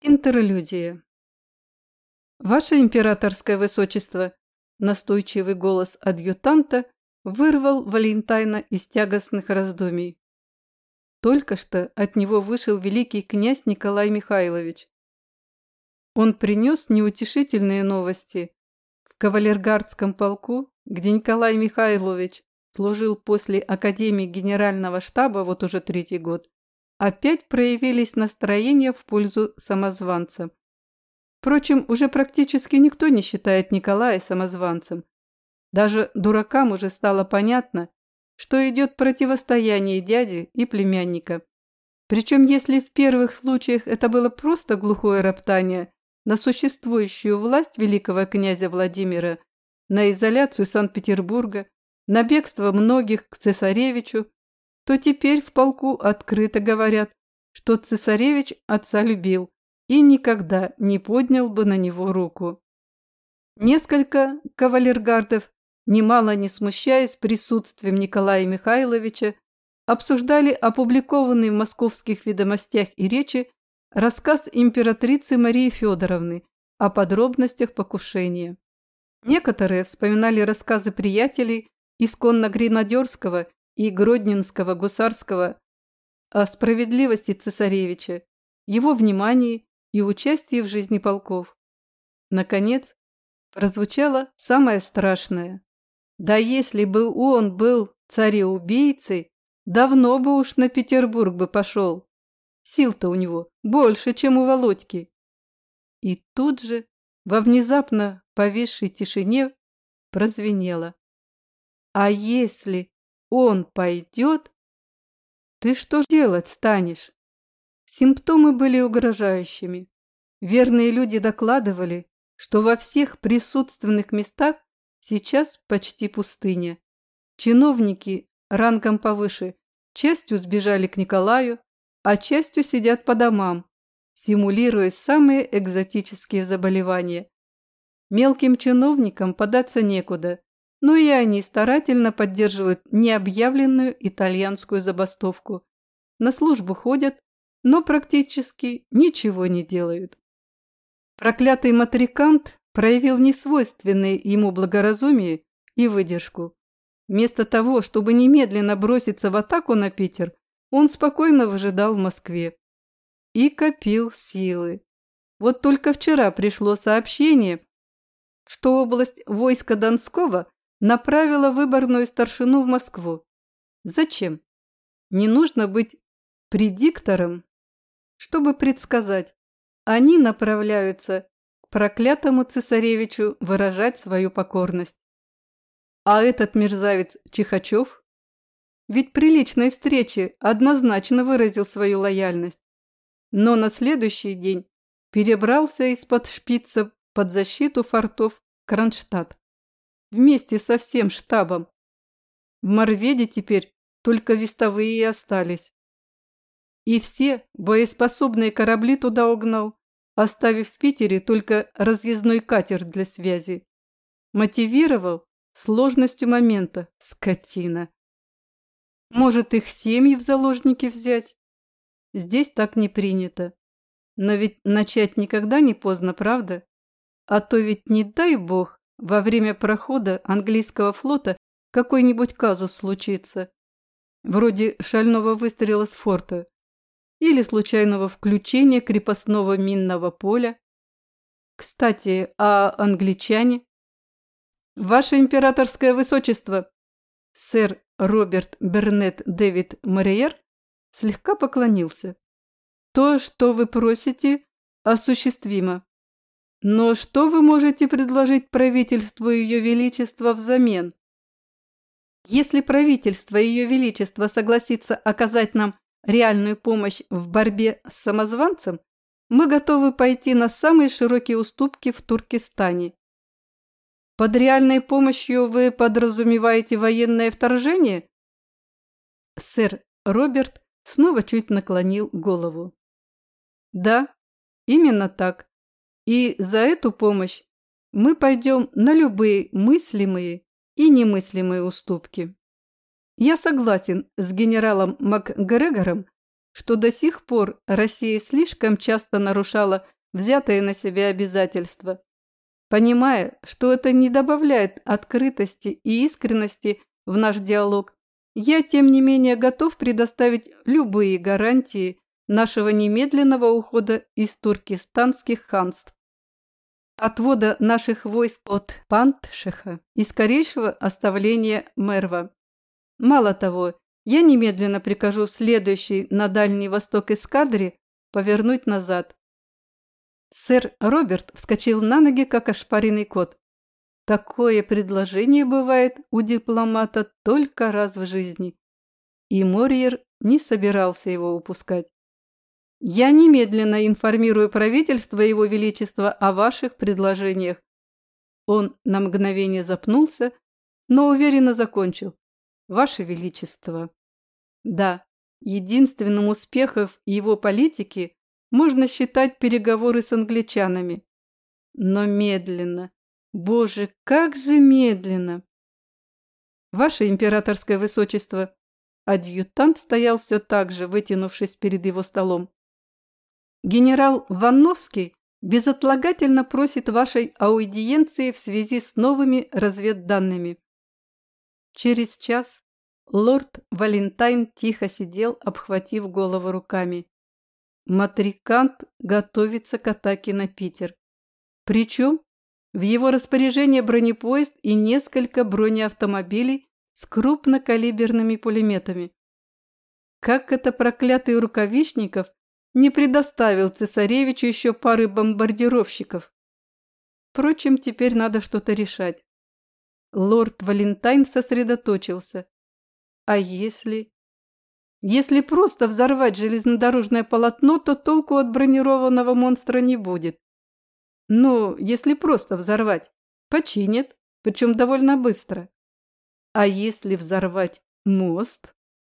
Интерлюдия. Ваше императорское высочество, настойчивый голос адъютанта вырвал Валентайна из тягостных раздумий. Только что от него вышел великий князь Николай Михайлович. Он принес неутешительные новости. В кавалергардском полку, где Николай Михайлович служил после Академии Генерального штаба вот уже третий год, опять проявились настроения в пользу самозванца. Впрочем, уже практически никто не считает Николая самозванцем. Даже дуракам уже стало понятно, что идет противостояние дяди и племянника. Причем, если в первых случаях это было просто глухое роптание на существующую власть великого князя Владимира, на изоляцию Санкт-Петербурга, на бегство многих к цесаревичу, то теперь в полку открыто говорят, что цесаревич отца любил и никогда не поднял бы на него руку. Несколько кавалергардов, немало не смущаясь присутствием Николая Михайловича, обсуждали опубликованный в московских ведомостях и речи рассказ императрицы Марии Федоровны о подробностях покушения. Некоторые вспоминали рассказы приятелей исконно гренадерского и Гродненского гусарского о справедливости цесаревича, его внимании и участии в жизни полков. Наконец, прозвучало самое страшное. Да если бы он был цареубийцей, давно бы уж на Петербург бы пошел. Сил-то у него больше, чем у Володьки. И тут же, во внезапно повисшей тишине, прозвенело. А если он пойдет, ты что делать станешь? Симптомы были угрожающими. Верные люди докладывали, что во всех присутственных местах сейчас почти пустыня. Чиновники рангом повыше частью сбежали к Николаю, а частью сидят по домам, симулируя самые экзотические заболевания. Мелким чиновникам податься некуда, но и они старательно поддерживают необъявленную итальянскую забастовку. На службу ходят, но практически ничего не делают. Проклятый матрикант проявил несвойственное ему благоразумие и выдержку. Вместо того, чтобы немедленно броситься в атаку на Питер, он спокойно выжидал в Москве. И копил силы. Вот только вчера пришло сообщение, что область войска Донского направила выборную старшину в Москву. Зачем? Не нужно быть предиктором, чтобы предсказать. Они направляются к проклятому цесаревичу выражать свою покорность. А этот мерзавец Чихачев? Ведь при личной встрече однозначно выразил свою лояльность. Но на следующий день перебрался из-под шпица под защиту фортов Кронштадт вместе со всем штабом. В Морведе теперь только вестовые и остались. И все боеспособные корабли туда угнал, оставив в Питере только разъездной катер для связи. Мотивировал сложностью момента, скотина. Может, их семьи в заложники взять? Здесь так не принято. Но ведь начать никогда не поздно, правда? А то ведь не дай бог, во время прохода английского флота какой-нибудь казус случится, вроде шального выстрела с форта или случайного включения крепостного минного поля. Кстати, а англичане? Ваше императорское высочество, сэр Роберт Бернет Дэвид Мариер слегка поклонился. То, что вы просите, осуществимо. Но что вы можете предложить правительству Ее Величества взамен? Если правительство Ее Величества согласится оказать нам реальную помощь в борьбе с самозванцем, мы готовы пойти на самые широкие уступки в Туркестане. Под реальной помощью вы подразумеваете военное вторжение? Сэр Роберт снова чуть наклонил голову. Да, именно так. И за эту помощь мы пойдем на любые мыслимые и немыслимые уступки. Я согласен с генералом МакГрегором, что до сих пор Россия слишком часто нарушала взятые на себя обязательства. Понимая, что это не добавляет открытости и искренности в наш диалог, я, тем не менее, готов предоставить любые гарантии нашего немедленного ухода из туркестанских ханств, отвода наших войск от Пантшеха и скорейшего оставления Мерва. Мало того, я немедленно прикажу следующий на Дальний Восток эскадре повернуть назад. Сэр Роберт вскочил на ноги, как ошпаренный кот. Такое предложение бывает у дипломата только раз в жизни. И Морьер не собирался его упускать. Я немедленно информирую правительство Его Величества о ваших предложениях. Он на мгновение запнулся, но уверенно закончил. Ваше Величество. Да, единственным успехом его политики можно считать переговоры с англичанами. Но медленно, Боже, как же медленно! Ваше императорское высочество, адъютант стоял все так же, вытянувшись перед его столом. Генерал Ванновский безотлагательно просит вашей аудиенции в связи с новыми разведданными. Через час лорд Валентайн тихо сидел, обхватив голову руками. Матрикант готовится к атаке на Питер. Причем в его распоряжении бронепоезд и несколько бронеавтомобилей с крупнокалиберными пулеметами. Как это проклятый рукавишников не предоставил цесаревичу еще пары бомбардировщиков? Впрочем, теперь надо что-то решать. Лорд Валентайн сосредоточился. А если... Если просто взорвать железнодорожное полотно, то толку от бронированного монстра не будет. Но если просто взорвать, починят, причем довольно быстро. А если взорвать мост?